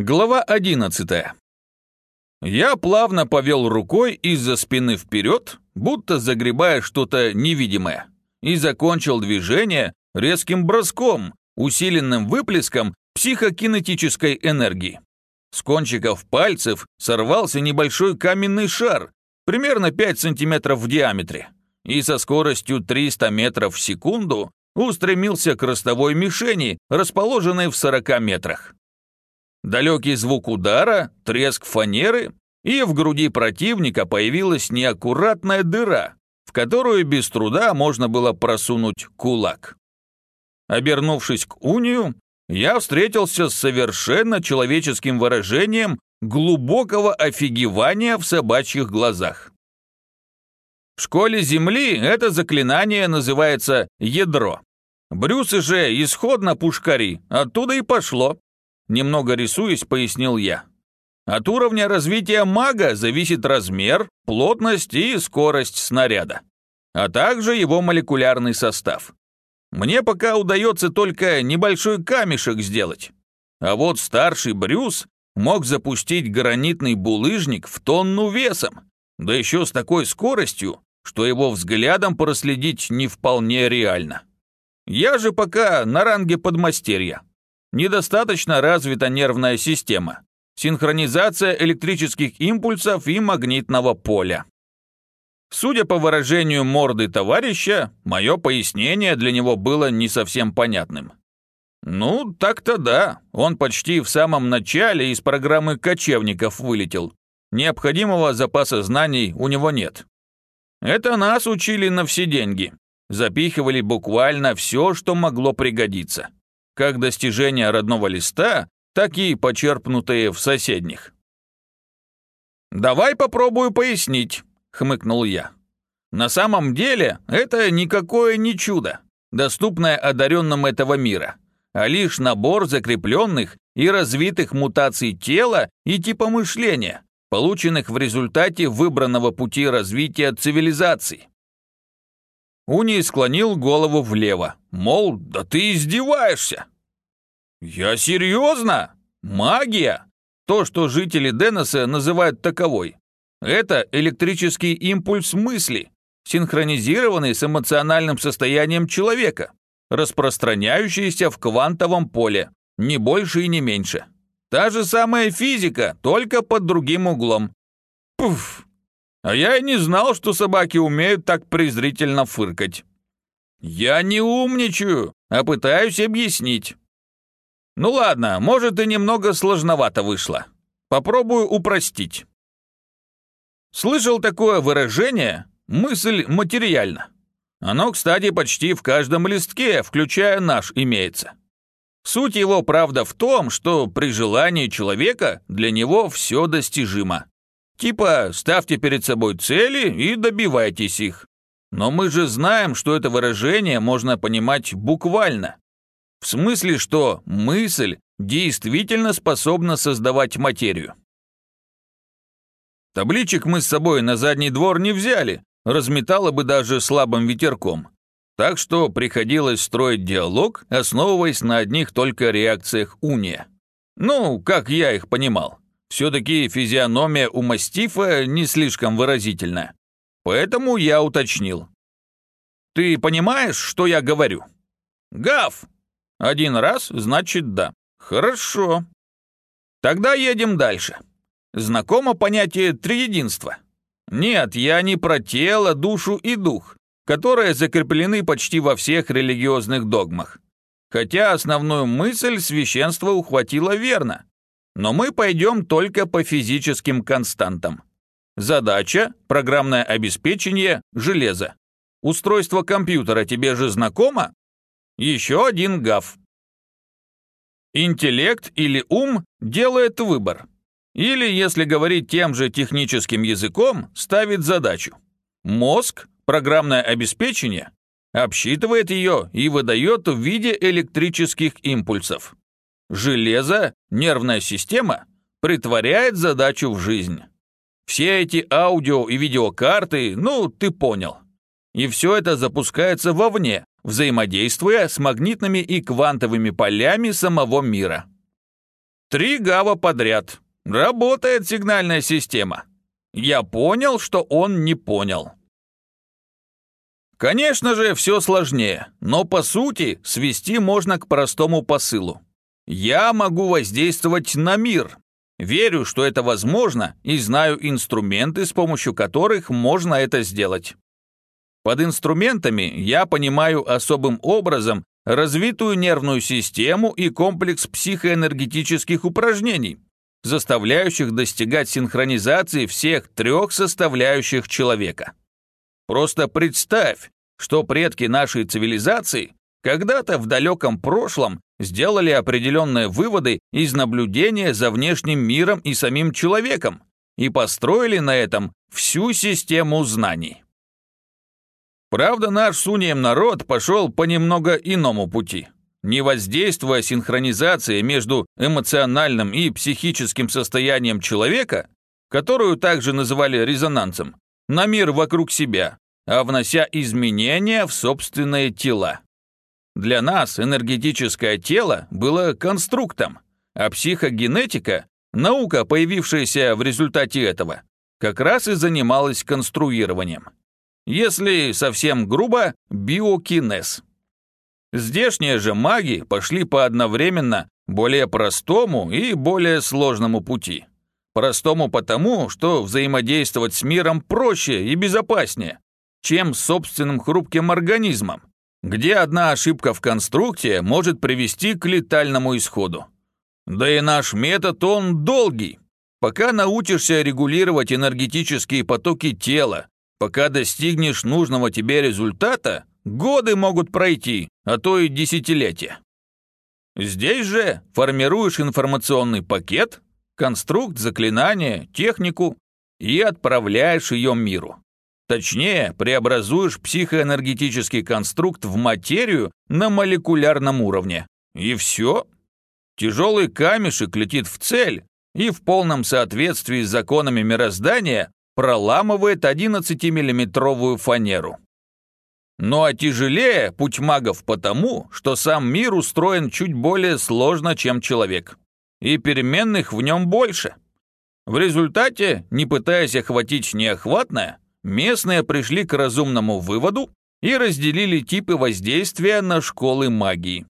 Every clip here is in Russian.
Глава 11. Я плавно повел рукой из-за спины вперед, будто загребая что-то невидимое, и закончил движение резким броском, усиленным выплеском психокинетической энергии. С кончиков пальцев сорвался небольшой каменный шар, примерно 5 сантиметров в диаметре, и со скоростью 300 метров в секунду устремился к ростовой мишени, расположенной в 40 метрах. Далекий звук удара, треск фанеры, и в груди противника появилась неаккуратная дыра, в которую без труда можно было просунуть кулак. Обернувшись к унию, я встретился с совершенно человеческим выражением глубокого офигевания в собачьих глазах. В школе Земли это заклинание называется «ядро». Брюсы же исходно пушкари, оттуда и пошло. Немного рисуясь, пояснил я. От уровня развития мага зависит размер, плотность и скорость снаряда, а также его молекулярный состав. Мне пока удается только небольшой камешек сделать. А вот старший Брюс мог запустить гранитный булыжник в тонну весом, да еще с такой скоростью, что его взглядом проследить не вполне реально. Я же пока на ранге подмастерья. Недостаточно развита нервная система, синхронизация электрических импульсов и магнитного поля. Судя по выражению морды товарища, мое пояснение для него было не совсем понятным. Ну, так-то да, он почти в самом начале из программы кочевников вылетел. Необходимого запаса знаний у него нет. Это нас учили на все деньги. Запихивали буквально все, что могло пригодиться как достижения родного листа, так и почерпнутые в соседних. «Давай попробую пояснить», — хмыкнул я. «На самом деле это никакое не чудо, доступное одаренным этого мира, а лишь набор закрепленных и развитых мутаций тела и типа мышления, полученных в результате выбранного пути развития цивилизации. Уни склонил голову влево, мол, да ты издеваешься. Я серьезно? Магия? То, что жители Деноса называют таковой. Это электрический импульс мысли, синхронизированный с эмоциональным состоянием человека, распространяющийся в квантовом поле, не больше и не меньше. Та же самая физика, только под другим углом. Пуф, а я и не знал, что собаки умеют так презрительно фыркать. Я не умничаю, а пытаюсь объяснить. Ну ладно, может и немного сложновато вышло. Попробую упростить. Слышал такое выражение «мысль материальна». Оно, кстати, почти в каждом листке, включая наш, имеется. Суть его, правда, в том, что при желании человека для него все достижимо. Типа, ставьте перед собой цели и добивайтесь их. Но мы же знаем, что это выражение можно понимать буквально. В смысле, что мысль действительно способна создавать материю. Табличек мы с собой на задний двор не взяли, разметало бы даже слабым ветерком. Так что приходилось строить диалог, основываясь на одних только реакциях уния. Ну, как я их понимал. Все-таки физиономия у мастифа не слишком выразительна. Поэтому я уточнил. «Ты понимаешь, что я говорю?» «Гав!» «Один раз, значит, да». «Хорошо». «Тогда едем дальше. Знакомо понятие триединства?» «Нет, я не про тело, душу и дух, которые закреплены почти во всех религиозных догмах. Хотя основную мысль священство ухватило верно. Но мы пойдем только по физическим константам. Задача – программное обеспечение, железо. Устройство компьютера тебе же знакомо? Еще один ГАФ. Интеллект или ум делает выбор. Или, если говорить тем же техническим языком, ставит задачу. Мозг, программное обеспечение, обсчитывает ее и выдает в виде электрических импульсов. Железо, нервная система, притворяет задачу в жизнь. Все эти аудио и видеокарты, ну, ты понял. И все это запускается вовне, взаимодействуя с магнитными и квантовыми полями самого мира. Три гава подряд. Работает сигнальная система. Я понял, что он не понял. Конечно же, все сложнее, но по сути свести можно к простому посылу. Я могу воздействовать на мир. Верю, что это возможно, и знаю инструменты, с помощью которых можно это сделать. Под инструментами я понимаю особым образом развитую нервную систему и комплекс психоэнергетических упражнений, заставляющих достигать синхронизации всех трех составляющих человека. Просто представь, что предки нашей цивилизации когда-то в далеком прошлом сделали определенные выводы из наблюдения за внешним миром и самим человеком и построили на этом всю систему знаний. Правда, наш сунием народ пошел по немного иному пути. Не воздействуя синхронизацией между эмоциональным и психическим состоянием человека, которую также называли резонансом, на мир вокруг себя, а внося изменения в собственные тела. Для нас энергетическое тело было конструктом, а психогенетика, наука, появившаяся в результате этого, как раз и занималась конструированием. Если совсем грубо, биокинез. Здешние же маги пошли по одновременно более простому и более сложному пути. Простому потому, что взаимодействовать с миром проще и безопаснее, чем с собственным хрупким организмом, где одна ошибка в конструкте может привести к летальному исходу. Да и наш метод, он долгий. Пока научишься регулировать энергетические потоки тела, пока достигнешь нужного тебе результата, годы могут пройти, а то и десятилетия. Здесь же формируешь информационный пакет, конструкт, заклинание, технику и отправляешь ее миру. Точнее, преобразуешь психоэнергетический конструкт в материю на молекулярном уровне. И все. Тяжелый камешек летит в цель и в полном соответствии с законами мироздания проламывает 11-миллиметровую фанеру. Ну а тяжелее путь магов потому, что сам мир устроен чуть более сложно, чем человек. И переменных в нем больше. В результате, не пытаясь охватить неохватное, местные пришли к разумному выводу и разделили типы воздействия на школы магии.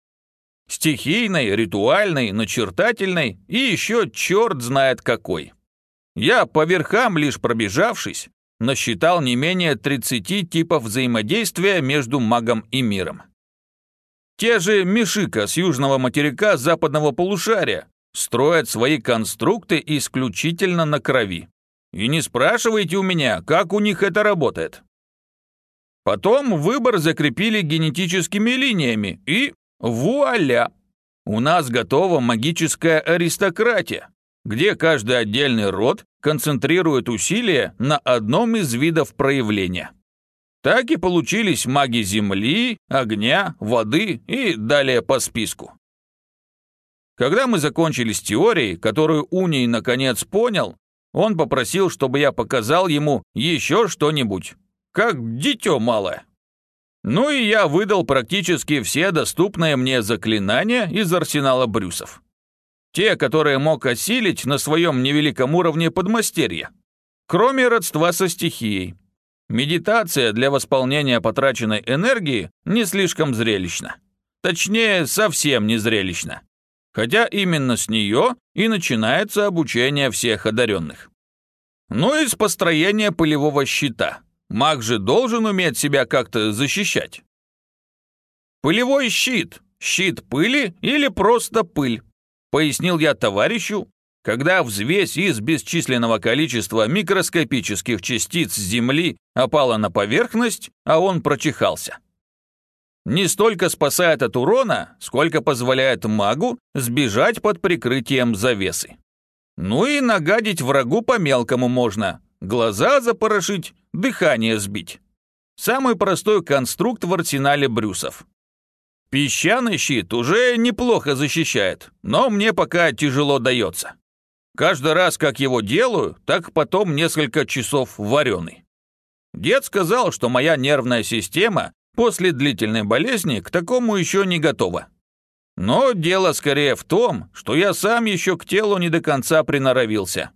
Стихийной, ритуальной, начертательной и еще черт знает какой. Я, по верхам лишь пробежавшись, насчитал не менее 30 типов взаимодействия между магом и миром. Те же Мишика с южного материка западного полушария строят свои конструкты исключительно на крови. И не спрашивайте у меня, как у них это работает. Потом выбор закрепили генетическими линиями, и вуаля! У нас готова магическая аристократия, где каждый отдельный род концентрирует усилия на одном из видов проявления. Так и получились маги земли, огня, воды и далее по списку. Когда мы закончили с теорией, которую Уний наконец понял, он попросил, чтобы я показал ему еще что-нибудь, как дитё малое. Ну и я выдал практически все доступные мне заклинания из арсенала Брюсов. Те, которые мог осилить на своем невеликом уровне подмастерья. Кроме родства со стихией. Медитация для восполнения потраченной энергии не слишком зрелищна. Точнее, совсем не зрелищна хотя именно с нее и начинается обучение всех одаренных. Ну и с построения пылевого щита. Маг же должен уметь себя как-то защищать. Пылевой щит, щит пыли или просто пыль, пояснил я товарищу, когда взвесь из бесчисленного количества микроскопических частиц Земли опала на поверхность, а он прочихался не столько спасает от урона, сколько позволяет магу сбежать под прикрытием завесы. Ну и нагадить врагу по-мелкому можно, глаза запорошить, дыхание сбить. Самый простой конструкт в арсенале Брюсов. Песчаный щит уже неплохо защищает, но мне пока тяжело дается. Каждый раз, как его делаю, так потом несколько часов вареный. Дед сказал, что моя нервная система после длительной болезни к такому еще не готова. Но дело скорее в том, что я сам еще к телу не до конца приноровился.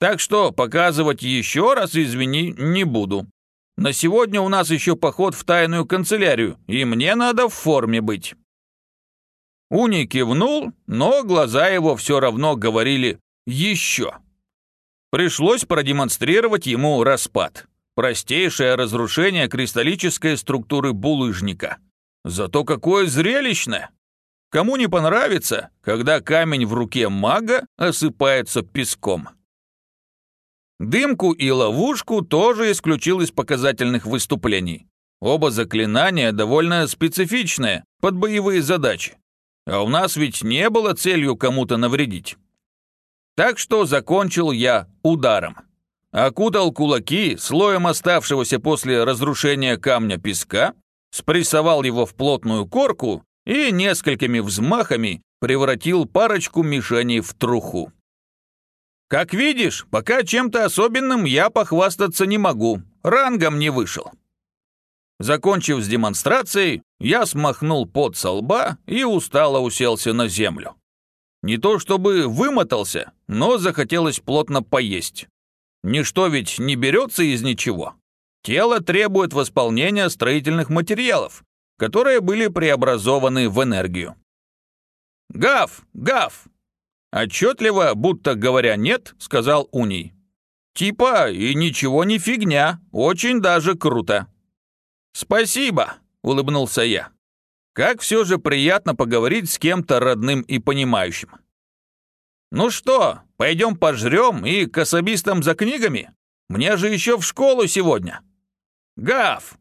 Так что показывать еще раз, извини, не буду. На сегодня у нас еще поход в тайную канцелярию, и мне надо в форме быть». Уни кивнул, но глаза его все равно говорили «еще». Пришлось продемонстрировать ему распад. Простейшее разрушение кристаллической структуры булыжника. Зато какое зрелищное! Кому не понравится, когда камень в руке мага осыпается песком. Дымку и ловушку тоже исключил из показательных выступлений. Оба заклинания довольно специфичные, под боевые задачи. А у нас ведь не было целью кому-то навредить. Так что закончил я ударом. Окутал кулаки слоем оставшегося после разрушения камня песка, спрессовал его в плотную корку и несколькими взмахами превратил парочку мишеней в труху. Как видишь, пока чем-то особенным я похвастаться не могу, рангом не вышел. Закончив с демонстрацией, я смахнул пот со лба и устало уселся на землю. Не то чтобы вымотался, но захотелось плотно поесть. Ничто ведь не берется из ничего. Тело требует восполнения строительных материалов, которые были преобразованы в энергию. «Гав! Гав!» Отчетливо, будто говоря «нет», сказал Уний. «Типа и ничего не фигня, очень даже круто». «Спасибо», — улыбнулся я. «Как все же приятно поговорить с кем-то родным и понимающим». «Ну что, пойдем пожрем и к особистам за книгами? Мне же еще в школу сегодня». «Гав!»